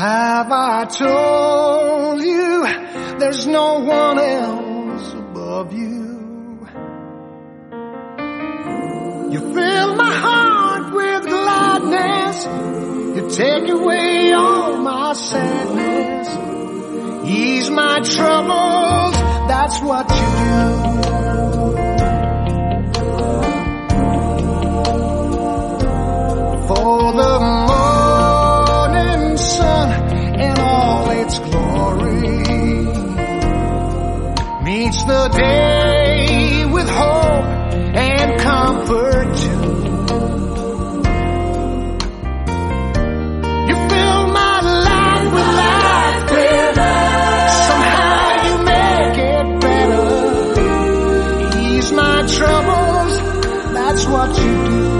Have I told you there's no one else above you? You fill my heart with gladness. You take away all my sadness. Ease my troubles. That's what you do. What you do.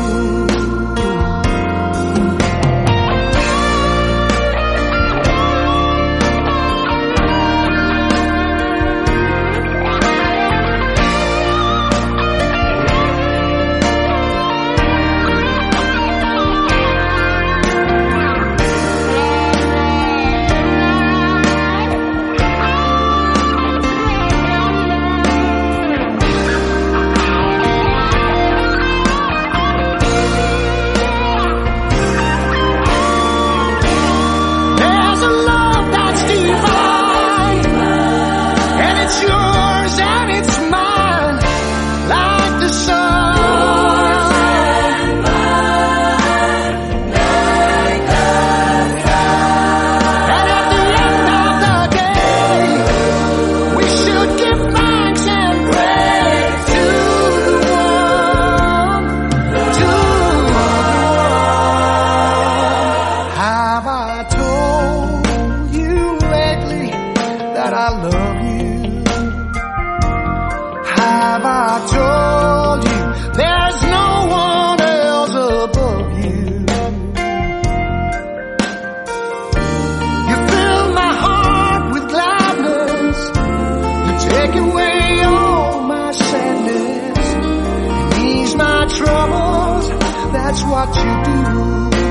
Have I told you lately that I love you? Have I told you there's no one else above you? You fill my heart with gladness. You take away all my sadness. You ease my troubles. That's what you do.